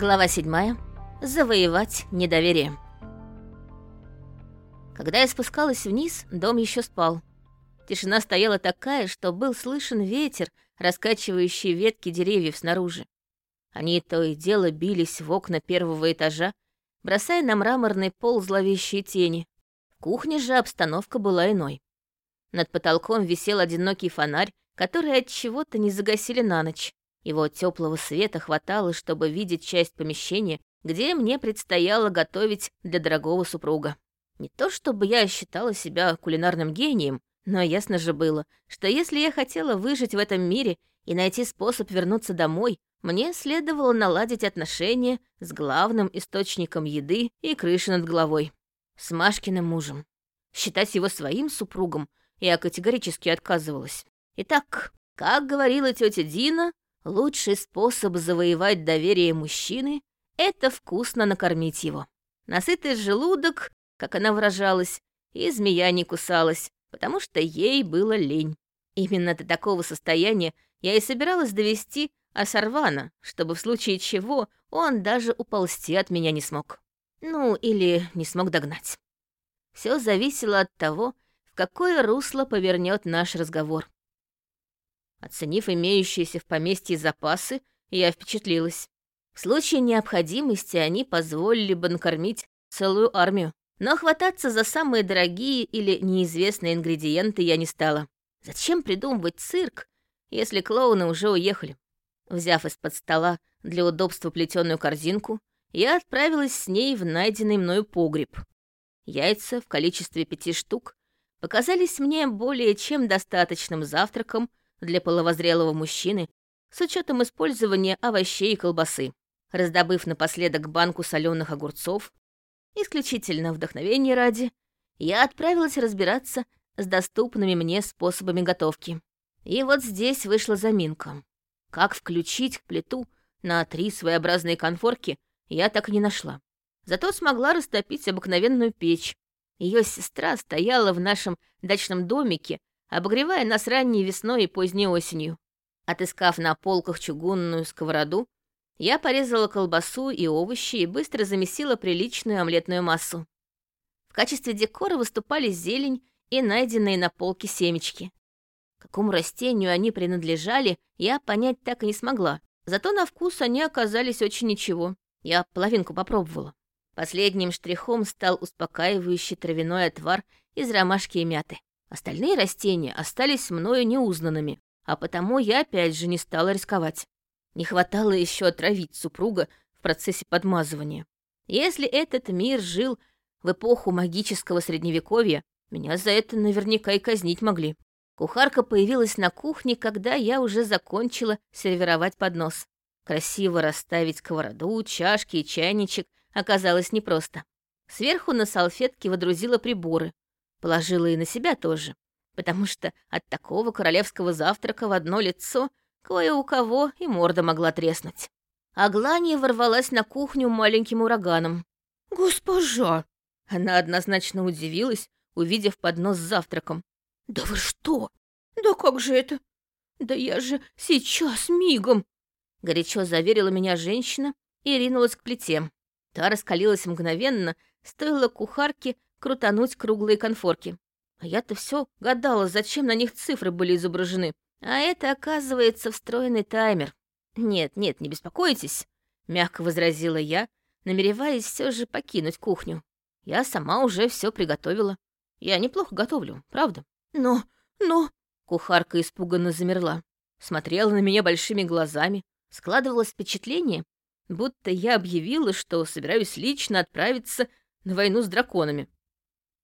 Глава 7. Завоевать недоверие. Когда я спускалась вниз, дом еще спал. Тишина стояла такая, что был слышен ветер, раскачивающий ветки деревьев снаружи. Они то и дело бились в окна первого этажа, бросая на мраморный пол зловещие тени. В кухне же обстановка была иной. Над потолком висел одинокий фонарь, который от чего-то не загасили на ночь. Его теплого света хватало, чтобы видеть часть помещения, где мне предстояло готовить для дорогого супруга. Не то чтобы я считала себя кулинарным гением, но ясно же было, что если я хотела выжить в этом мире и найти способ вернуться домой, мне следовало наладить отношения с главным источником еды и крыши над головой — с Машкиным мужем. Считать его своим супругом я категорически отказывалась. Итак, как говорила тетя Дина, Лучший способ завоевать доверие мужчины — это вкусно накормить его. Насытый желудок, как она выражалась, и змея не кусалась, потому что ей было лень. Именно до такого состояния я и собиралась довести Асарвана, чтобы в случае чего он даже уползти от меня не смог. Ну, или не смог догнать. Все зависело от того, в какое русло повернет наш разговор. Оценив имеющиеся в поместье запасы, я впечатлилась. В случае необходимости они позволили бы накормить целую армию. Но хвататься за самые дорогие или неизвестные ингредиенты я не стала. Зачем придумывать цирк, если клоуны уже уехали? Взяв из-под стола для удобства плетеную корзинку, я отправилась с ней в найденный мною погреб. Яйца в количестве пяти штук показались мне более чем достаточным завтраком для половозрелого мужчины с учетом использования овощей и колбасы. Раздобыв напоследок банку соленых огурцов, исключительно вдохновения ради, я отправилась разбираться с доступными мне способами готовки. И вот здесь вышла заминка. Как включить плиту на три своеобразные конфорки, я так и не нашла. Зато смогла растопить обыкновенную печь. Ее сестра стояла в нашем дачном домике обогревая нас ранней весной и поздней осенью. Отыскав на полках чугунную сковороду, я порезала колбасу и овощи и быстро замесила приличную омлетную массу. В качестве декора выступали зелень и найденные на полке семечки. Какому растению они принадлежали, я понять так и не смогла. Зато на вкус они оказались очень ничего. Я половинку попробовала. Последним штрихом стал успокаивающий травяной отвар из ромашки и мяты. Остальные растения остались мною неузнанными, а потому я опять же не стала рисковать. Не хватало еще отравить супруга в процессе подмазывания. Если этот мир жил в эпоху магического средневековья, меня за это наверняка и казнить могли. Кухарка появилась на кухне, когда я уже закончила сервировать поднос. Красиво расставить сковороду, чашки и чайничек оказалось непросто. Сверху на салфетке водрузила приборы, Положила и на себя тоже, потому что от такого королевского завтрака в одно лицо кое у кого и морда могла треснуть. Аглания ворвалась на кухню маленьким ураганом. «Госпожа!» Она однозначно удивилась, увидев поднос с завтраком. «Да вы что? Да как же это? Да я же сейчас мигом!» Горячо заверила меня женщина и ринулась к плите. Та раскалилась мгновенно, стоило кухарке крутануть круглые конфорки. А я-то все гадала, зачем на них цифры были изображены. А это, оказывается, встроенный таймер. Нет, нет, не беспокойтесь, мягко возразила я, намереваясь все же покинуть кухню. Я сама уже все приготовила. Я неплохо готовлю, правда. Но, но... Кухарка испуганно замерла. Смотрела на меня большими глазами. Складывалось впечатление, будто я объявила, что собираюсь лично отправиться на войну с драконами.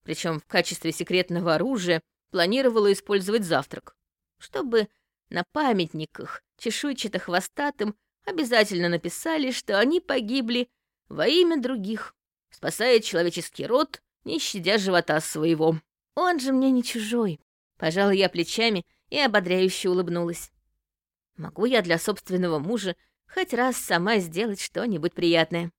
Причем в качестве секретного оружия планировала использовать завтрак, чтобы на памятниках чешуйчато-хвостатым обязательно написали, что они погибли во имя других, спасая человеческий род, не щадя живота своего. Он же мне не чужой. Пожала я плечами и ободряюще улыбнулась. Могу я для собственного мужа хоть раз сама сделать что-нибудь приятное.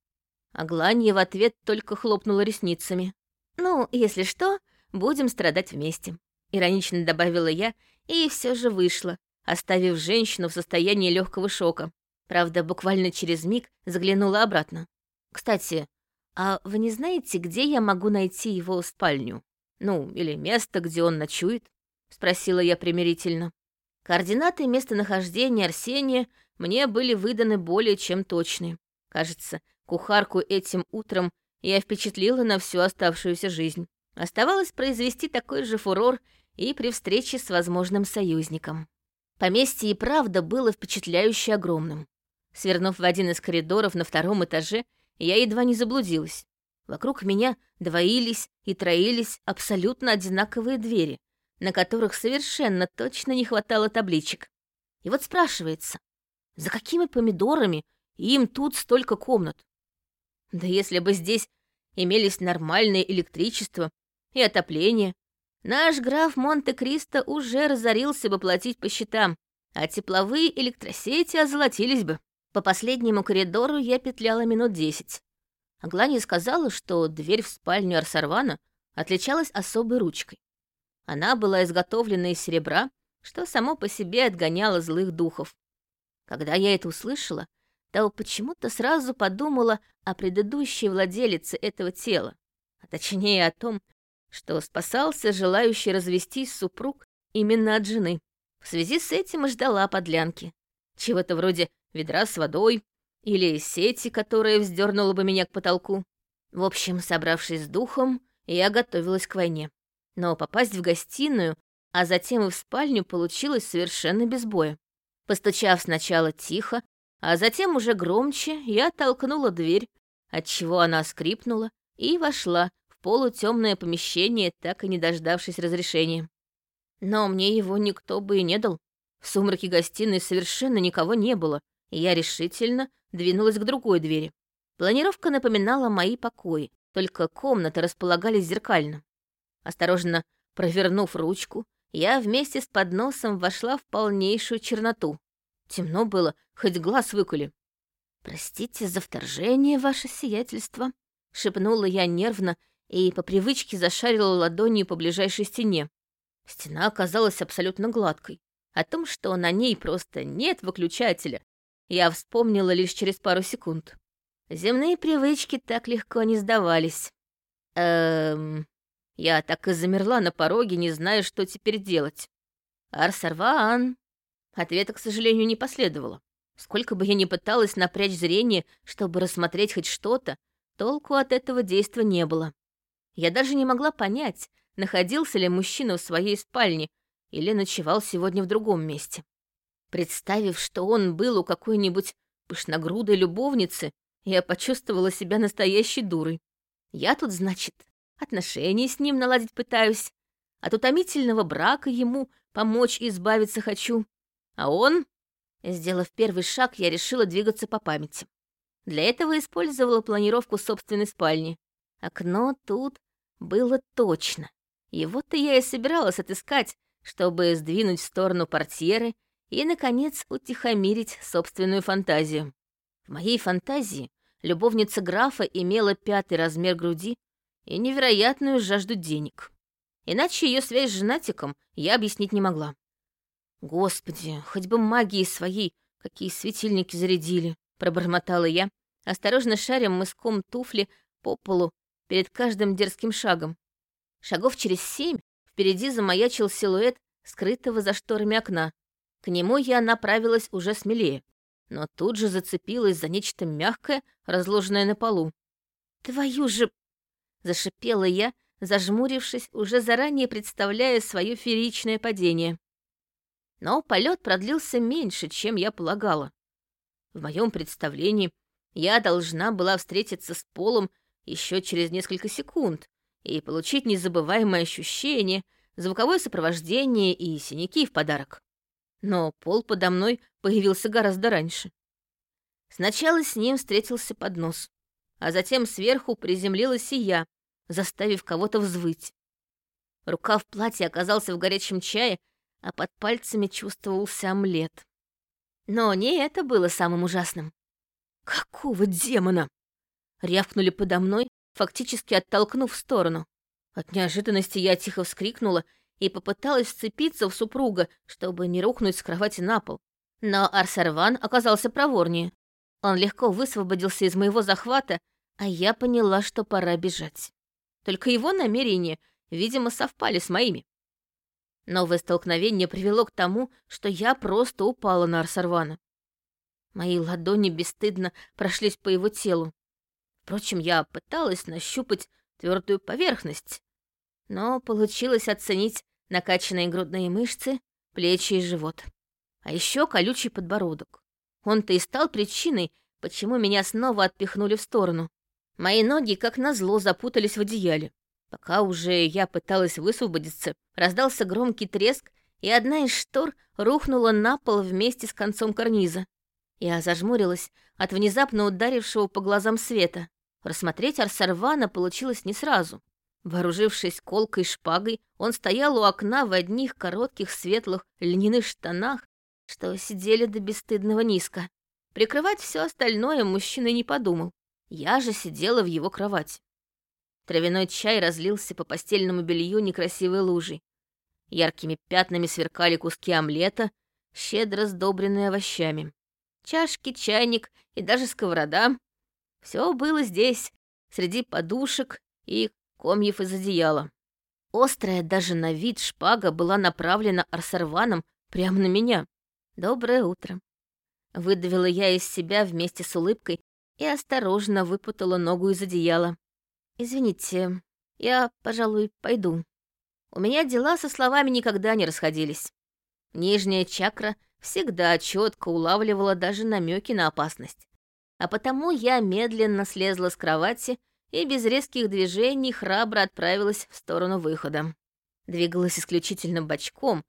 Агланья в ответ только хлопнула ресницами. «Ну, если что, будем страдать вместе», — иронично добавила я, и все же вышла, оставив женщину в состоянии легкого шока. Правда, буквально через миг заглянула обратно. «Кстати, а вы не знаете, где я могу найти его спальню? Ну, или место, где он ночует?» — спросила я примирительно. Координаты местонахождения Арсения мне были выданы более чем точные. Кажется, кухарку этим утром я впечатлила на всю оставшуюся жизнь. Оставалось произвести такой же фурор и при встрече с возможным союзником. Поместье и правда было впечатляюще огромным. Свернув в один из коридоров на втором этаже, я едва не заблудилась. Вокруг меня двоились и троились абсолютно одинаковые двери, на которых совершенно точно не хватало табличек. И вот спрашивается, за какими помидорами им тут столько комнат? Да если бы здесь имелись нормальное электричество и отопление, наш граф Монте-Кристо уже разорился бы платить по счетам, а тепловые электросети озолотились бы. По последнему коридору я петляла минут десять. Аглания сказала, что дверь в спальню Арсарвана отличалась особой ручкой. Она была изготовлена из серебра, что само по себе отгоняло злых духов. Когда я это услышала, то почему-то сразу подумала о предыдущей владелице этого тела, а точнее о том, что спасался желающий развестись супруг именно от жены. В связи с этим и ждала подлянки. Чего-то вроде ведра с водой или сети, которая вздернула бы меня к потолку. В общем, собравшись с духом, я готовилась к войне. Но попасть в гостиную, а затем и в спальню получилось совершенно без боя. Постучав сначала тихо, а затем уже громче, я толкнула дверь, отчего она скрипнула, и вошла в полутемное помещение, так и не дождавшись разрешения. Но мне его никто бы и не дал. В сумраке гостиной совершенно никого не было, и я решительно двинулась к другой двери. Планировка напоминала мои покои, только комнаты располагались зеркально. Осторожно провернув ручку, я вместе с подносом вошла в полнейшую черноту. Темно было, хоть глаз выкули. «Простите за вторжение, ваше сиятельство», — шепнула я нервно и по привычке зашарила ладонью по ближайшей стене. Стена оказалась абсолютно гладкой. О том, что на ней просто нет выключателя, я вспомнила лишь через пару секунд. Земные привычки так легко не сдавались. Эм... Я так и замерла на пороге, не зная, что теперь делать. «Арсарван!» Ответа, к сожалению, не последовало. Сколько бы я ни пыталась напрячь зрение, чтобы рассмотреть хоть что-то, толку от этого действа не было. Я даже не могла понять, находился ли мужчина в своей спальне или ночевал сегодня в другом месте. Представив, что он был у какой-нибудь пышногрудой любовницы, я почувствовала себя настоящей дурой. Я тут, значит, отношения с ним наладить пытаюсь, от утомительного брака ему помочь избавиться хочу. А он, сделав первый шаг, я решила двигаться по памяти. Для этого использовала планировку собственной спальни. Окно тут было точно. Его-то я и собиралась отыскать, чтобы сдвинуть в сторону портьеры и, наконец, утихомирить собственную фантазию. В моей фантазии любовница графа имела пятый размер груди и невероятную жажду денег. Иначе ее связь с женатиком я объяснить не могла. Господи, хоть бы магии своей, какие светильники зарядили, пробормотала я, осторожно шаря мыском туфли по полу перед каждым дерзким шагом. Шагов через семь впереди замаячил силуэт скрытого за шторами окна. К нему я направилась уже смелее, но тут же зацепилась за нечто мягкое, разложенное на полу. «Твою же...» — зашипела я, зажмурившись, уже заранее представляя свое фееричное падение. Но полет продлился меньше, чем я полагала. В моем представлении я должна была встретиться с полом еще через несколько секунд и получить незабываемое ощущение, звуковое сопровождение и синяки в подарок но пол подо мной появился гораздо раньше. Сначала с ним встретился поднос, а затем сверху приземлилась и я, заставив кого-то взвыть. Рука в платье оказался в горячем чае, а под пальцами чувствовался омлет. Но не это было самым ужасным. «Какого демона?» — рявкнули подо мной, фактически оттолкнув в сторону. От неожиданности я тихо вскрикнула и попыталась вцепиться в супруга, чтобы не рухнуть с кровати на пол. Но Арсарван оказался проворнее. Он легко высвободился из моего захвата, а я поняла, что пора бежать. Только его намерения, видимо, совпали с моими. Новое столкновение привело к тому, что я просто упала на Арсарвана. Мои ладони бесстыдно прошлись по его телу. Впрочем, я пыталась нащупать твердую поверхность, но получилось оценить накачанные грудные мышцы, плечи и живот. А еще колючий подбородок. Он-то и стал причиной, почему меня снова отпихнули в сторону. Мои ноги, как назло, запутались в одеяле. Пока уже я пыталась высвободиться, раздался громкий треск, и одна из штор рухнула на пол вместе с концом карниза. Я зажмурилась от внезапно ударившего по глазам света. Рассмотреть Арсарвана получилось не сразу. Вооружившись колкой шпагой, он стоял у окна в одних коротких светлых льняных штанах, что сидели до бесстыдного низко. Прикрывать все остальное мужчина не подумал. Я же сидела в его кровати. Травяной чай разлился по постельному белью некрасивой лужей. Яркими пятнами сверкали куски омлета, щедро сдобренные овощами. Чашки, чайник и даже сковорода — все было здесь, среди подушек и комьев из одеяла. Острая даже на вид шпага была направлена Арсарваном прямо на меня. «Доброе утро». Выдавила я из себя вместе с улыбкой и осторожно выпутала ногу из одеяла. «Извините, я, пожалуй, пойду. У меня дела со словами никогда не расходились. Нижняя чакра всегда четко улавливала даже намеки на опасность. А потому я медленно слезла с кровати и без резких движений храбро отправилась в сторону выхода. Двигалась исключительно бочком,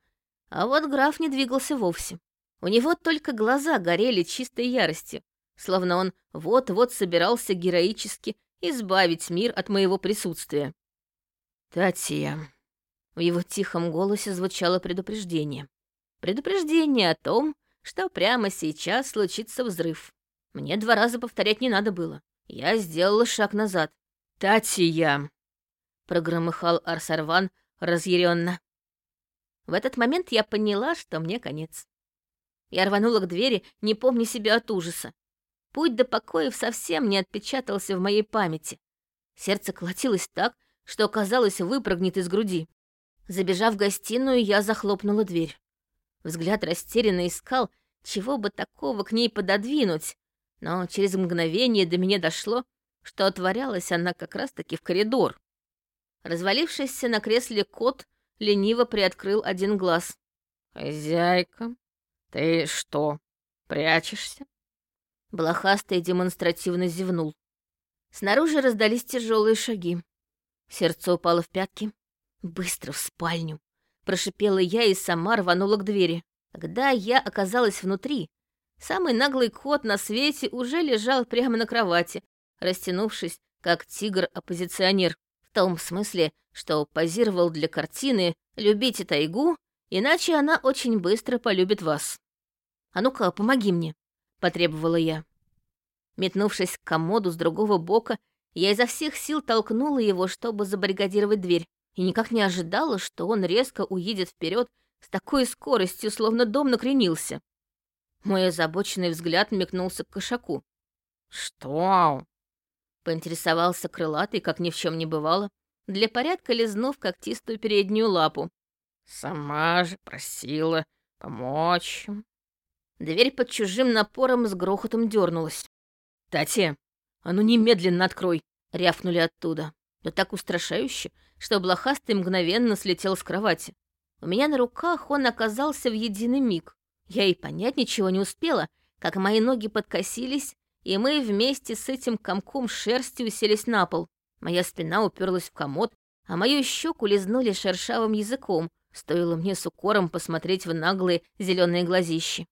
а вот граф не двигался вовсе. У него только глаза горели чистой яростью, словно он вот-вот собирался героически избавить мир от моего присутствия. «Татья», — в его тихом голосе звучало предупреждение. Предупреждение о том, что прямо сейчас случится взрыв. Мне два раза повторять не надо было. Я сделала шаг назад. «Татья!» — прогромыхал Арсарван разъяренно. В этот момент я поняла, что мне конец. Я рванула к двери, не помня себя от ужаса. Путь до покоев совсем не отпечатался в моей памяти. Сердце колотилось так, что, казалось, выпрыгнет из груди. Забежав в гостиную, я захлопнула дверь. Взгляд растерянно искал, чего бы такого к ней пододвинуть, но через мгновение до меня дошло, что отворялась она как раз-таки в коридор. Развалившийся на кресле кот лениво приоткрыл один глаз. «Хозяйка, ты что, прячешься?» Блохастый демонстративно зевнул. Снаружи раздались тяжелые шаги. Сердце упало в пятки. «Быстро в спальню!» Прошипела я и сама рванула к двери. Когда я оказалась внутри, Самый наглый кот на свете уже лежал прямо на кровати, растянувшись, как тигр-оппозиционер. В том смысле, что позировал для картины «Любите тайгу, иначе она очень быстро полюбит вас». «А ну-ка, помоги мне», — потребовала я. Метнувшись к комоду с другого бока, я изо всех сил толкнула его, чтобы забаррикадировать дверь, и никак не ожидала, что он резко уедет вперед с такой скоростью, словно дом накренился. Мой озабоченный взгляд мекнулся к кошаку. «Что?» — поинтересовался крылатый, как ни в чем не бывало, для порядка лизнув когтистую переднюю лапу. «Сама же просила помочь». Дверь под чужим напором с грохотом дернулась. «Татья, а ну немедленно открой!» — рявкнули оттуда. Да так устрашающе, что блохастый мгновенно слетел с кровати. У меня на руках он оказался в единый миг. Я и понять ничего не успела, как мои ноги подкосились, и мы вместе с этим комком шерсти уселись на пол. Моя спина уперлась в комод, а мою щеку лизнули шершавым языком, стоило мне с укором посмотреть в наглые зеленые глазищи.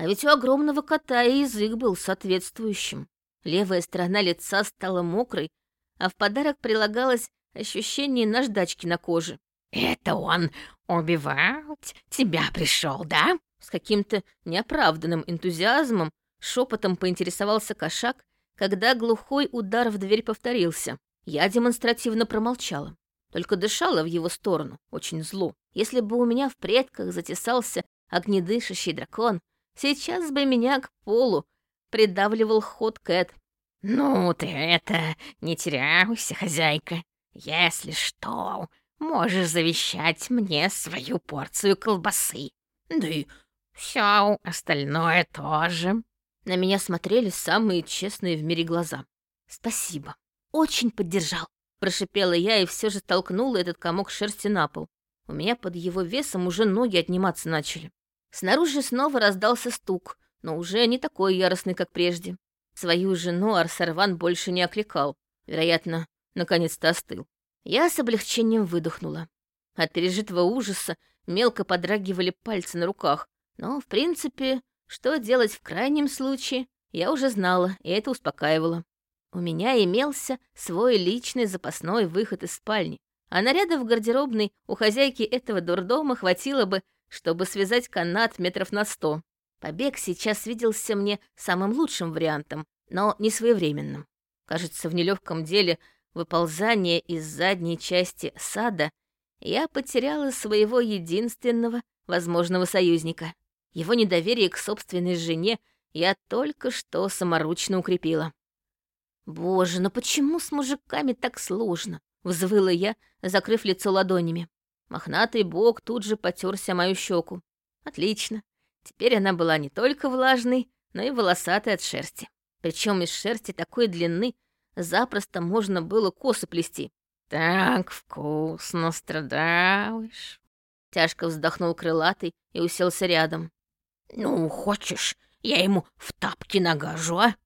А ведь у огромного кота и язык был соответствующим. Левая сторона лица стала мокрой, а в подарок прилагалось ощущение наждачки на коже. «Это он убивать тебя пришел, да?» С каким-то неоправданным энтузиазмом шепотом поинтересовался кошак, когда глухой удар в дверь повторился. Я демонстративно промолчала, только дышала в его сторону, очень зло. Если бы у меня в предках затесался огнедышащий дракон, Сейчас бы меня к полу придавливал ход Кэт. «Ну ты это, не теряйся, хозяйка. Если что, можешь завещать мне свою порцию колбасы. Да и все остальное тоже». На меня смотрели самые честные в мире глаза. «Спасибо. Очень поддержал», — прошипела я и все же толкнула этот комок шерсти на пол. У меня под его весом уже ноги отниматься начали. Снаружи снова раздался стук, но уже не такой яростный, как прежде. Свою жену Арсарван больше не окликал. Вероятно, наконец-то остыл. Я с облегчением выдохнула. От пережитого ужаса мелко подрагивали пальцы на руках. Но, в принципе, что делать в крайнем случае, я уже знала, и это успокаивало. У меня имелся свой личный запасной выход из спальни, а наряда в гардеробной у хозяйки этого дурдома хватило бы, чтобы связать канат метров на сто. Побег сейчас виделся мне самым лучшим вариантом, но не своевременным. Кажется, в нелегком деле выползания из задней части сада я потеряла своего единственного возможного союзника. Его недоверие к собственной жене я только что саморучно укрепила. «Боже, но почему с мужиками так сложно?» — взвыла я, закрыв лицо ладонями. Мохнатый бок тут же потерся мою щеку. «Отлично. Теперь она была не только влажной, но и волосатой от шерсти. Причем из шерсти такой длины запросто можно было косы плести. «Так вкусно страдаешь!» Тяжко вздохнул крылатый и уселся рядом. «Ну, хочешь, я ему в тапки нагажу, а?»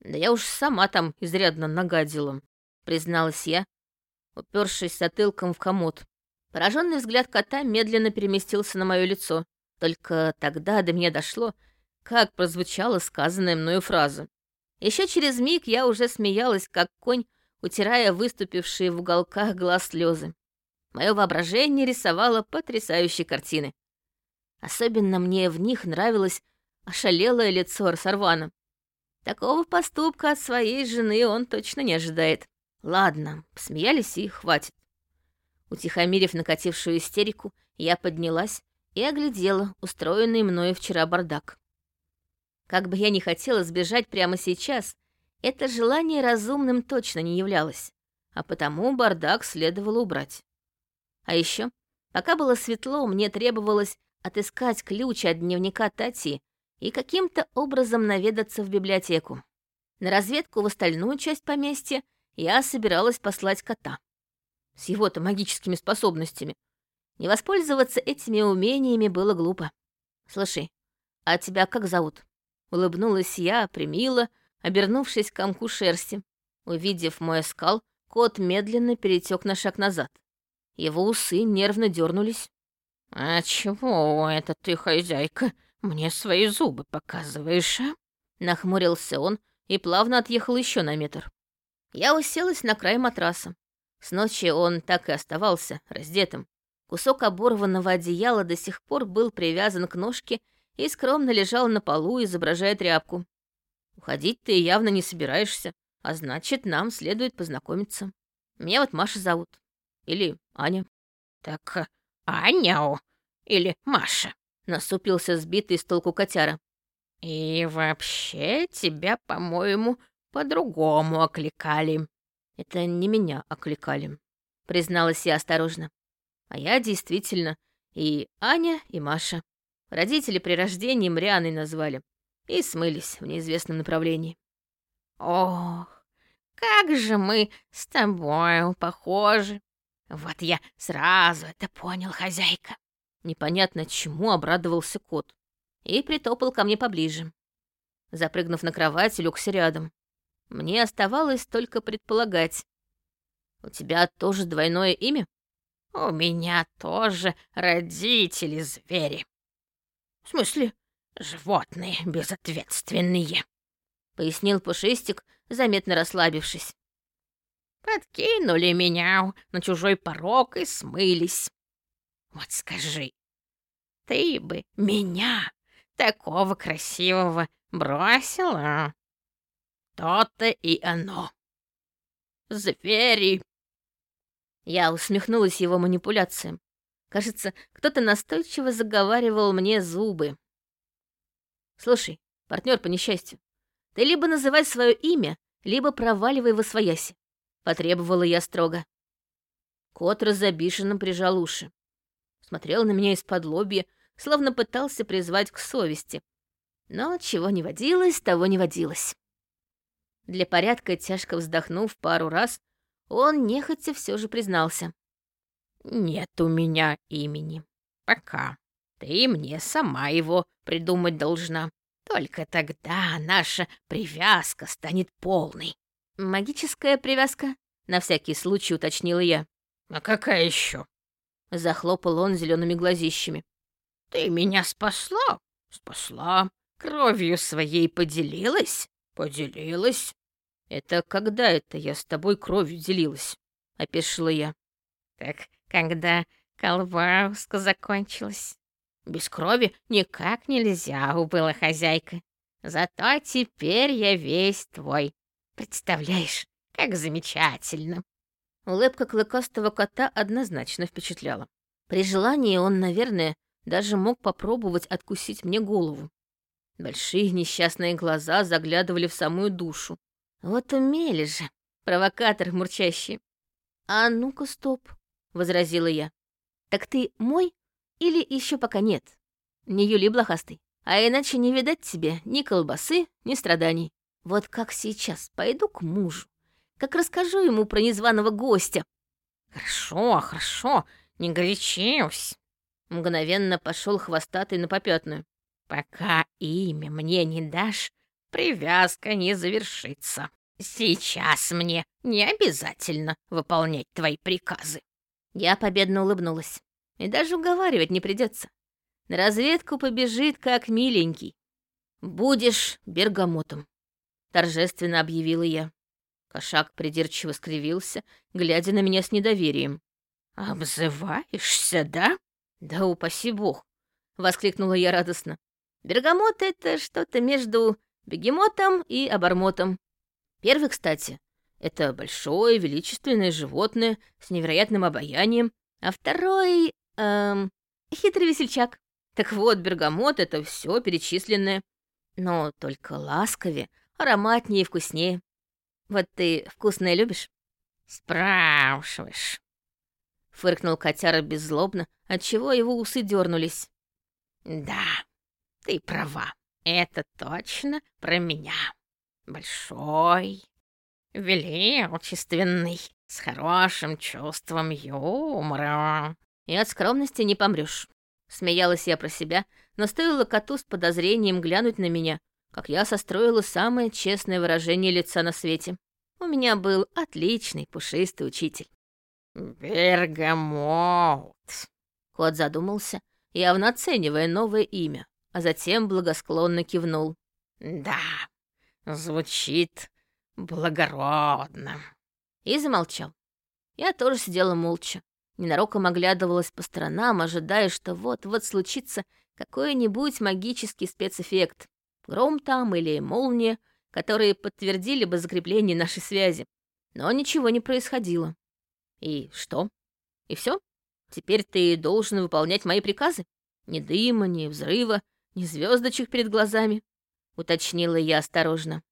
«Да я уж сама там изрядно нагадила», — призналась я, упершись затылком в комод. Пораженный взгляд кота медленно переместился на мое лицо. Только тогда до меня дошло, как прозвучала сказанная мною фраза. Еще через миг я уже смеялась, как конь, утирая выступившие в уголках глаз слезы. Мое воображение рисовало потрясающие картины. Особенно мне в них нравилось ошалелое лицо Арсарвана. Такого поступка от своей жены он точно не ожидает. Ладно, посмеялись и хватит. Утихомирив накатившую истерику, я поднялась и оглядела устроенный мною вчера бардак. Как бы я ни хотела сбежать прямо сейчас, это желание разумным точно не являлось, а потому бардак следовало убрать. А еще, пока было светло, мне требовалось отыскать ключ от дневника Тати и каким-то образом наведаться в библиотеку. На разведку в остальную часть поместья я собиралась послать кота. С его-то магическими способностями не воспользоваться этими умениями было глупо. Слушай, а тебя как зовут? Улыбнулась я, примила, обернувшись к комку шерсти. Увидев мой скал, кот медленно перетек на шаг назад. Его усы нервно дернулись. «А чего это ты, хозяйка, мне свои зубы показываешь, а?» Нахмурился он и плавно отъехал еще на метр. Я уселась на край матраса. С ночи он так и оставался раздетым. Кусок оборванного одеяла до сих пор был привязан к ножке и скромно лежал на полу, изображая тряпку. Уходить ты явно не собираешься, а значит, нам следует познакомиться. Меня вот Маша зовут. Или Аня. Так э, Аня или Маша? Насупился сбитый с толку котяра. И вообще тебя, по-моему, по-другому окликали. Это не меня окликали, призналась я осторожно. А я действительно и Аня, и Маша. Родители при рождении Мряной назвали и смылись в неизвестном направлении. Ох, как же мы с тобой похожи. Вот я сразу это понял, хозяйка. Непонятно чему обрадовался кот и притопал ко мне поближе. Запрыгнув на кровать, легся рядом. Мне оставалось только предполагать. У тебя тоже двойное имя? У меня тоже родители звери. В смысле, животные безответственные, пояснил Пушистик, заметно расслабившись. Подкинули меня на чужой порог и смылись. Вот скажи, ты бы меня, такого красивого, бросила? То-то и оно. Звери. Я усмехнулась его манипуляциям. Кажется, кто-то настойчиво заговаривал мне зубы. Слушай, партнер по несчастью, ты либо называй свое имя, либо проваливай во свояси. Потребовала я строго. Кот разобишенно прижал уши. Смотрел на меня из-под лобья, словно пытался призвать к совести. Но чего не водилось, того не водилось. Для порядка, тяжко вздохнув пару раз, он нехотя все же признался. «Нет у меня имени. Пока. Ты мне сама его придумать должна. Только тогда наша привязка станет полной». «Магическая привязка?» — на всякий случай уточнила я. «А какая еще? Захлопал он зелеными глазищами. «Ты меня спасла? Спасла. Кровью своей поделилась? Поделилась. Это когда это я с тобой кровью делилась?» — опешила я. «Так когда колбаска закончилась. Без крови никак нельзя, убыла хозяйка. Зато теперь я весь твой. Представляешь, как замечательно!» Улыбка клыкастого кота однозначно впечатляла. При желании он, наверное, даже мог попробовать откусить мне голову. Большие несчастные глаза заглядывали в самую душу. Вот умели же, провокатор мурчащий. «А ну-ка, стоп», — возразила я. «Так ты мой или еще пока нет? Не Юли блохастый. А иначе не видать тебе ни колбасы, ни страданий. Вот как сейчас пойду к мужу, как расскажу ему про незваного гостя. Хорошо, хорошо, не горячись. Мгновенно пошел хвостатый на попятную. Пока имя мне не дашь, привязка не завершится. Сейчас мне не обязательно выполнять твои приказы. Я победно улыбнулась. И даже уговаривать не придется. На разведку побежит, как миленький. Будешь бергамотом, торжественно объявила я. Кошак придирчиво скривился, глядя на меня с недоверием. «Обзываешься, да?» «Да упаси бог!» — воскликнула я радостно. «Бергамот — это что-то между бегемотом и обормотом. Первый, кстати, это большое величественное животное с невероятным обаянием, а второй... Эм, хитрый весельчак. Так вот, бергамот — это все перечисленное, но только ласковее, ароматнее и вкуснее. Вот ты вкусное любишь?» «Спрашиваешь», — фыркнул котяра беззлобно, отчего его усы дернулись. «Да, ты права, это точно про меня. Большой, величественный, с хорошим чувством юмора». «И от скромности не помрёшь», — смеялась я про себя, но стоило коту с подозрением глянуть на меня, как я состроила самое честное выражение лица на свете. У меня был отличный пушистый учитель. «Бергамот!» Кот задумался, явно оценивая новое имя, а затем благосклонно кивнул. «Да, звучит благородно». И замолчал. Я тоже сидела молча, ненароком оглядывалась по сторонам, ожидая, что вот-вот случится какой-нибудь магический спецэффект. Гром там или молния, которые подтвердили бы закрепление нашей связи. Но ничего не происходило. И что? И все? Теперь ты должен выполнять мои приказы? Ни дыма, ни взрыва, ни звездочек перед глазами, уточнила я осторожно.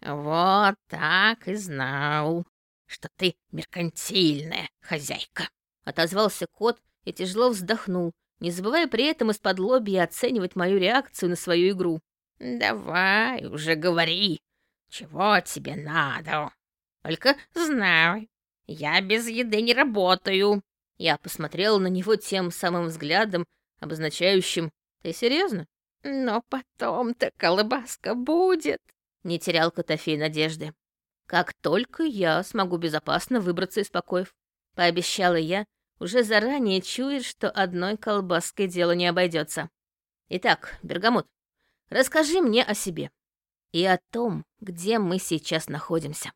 Вот так и знал, что ты меркантильная хозяйка, отозвался кот и тяжело вздохнул, не забывая при этом из-под лобья оценивать мою реакцию на свою игру. «Давай уже говори, чего тебе надо. Только знай, я без еды не работаю». Я посмотрела на него тем самым взглядом, обозначающим «Ты серьезно? «Но потом-то колбаска будет», — не терял Котофей надежды. «Как только я смогу безопасно выбраться из покоев», — пообещала я, уже заранее чуя, что одной колбаской дело не обойдется. «Итак, Бергамот, Расскажи мне о себе и о том, где мы сейчас находимся.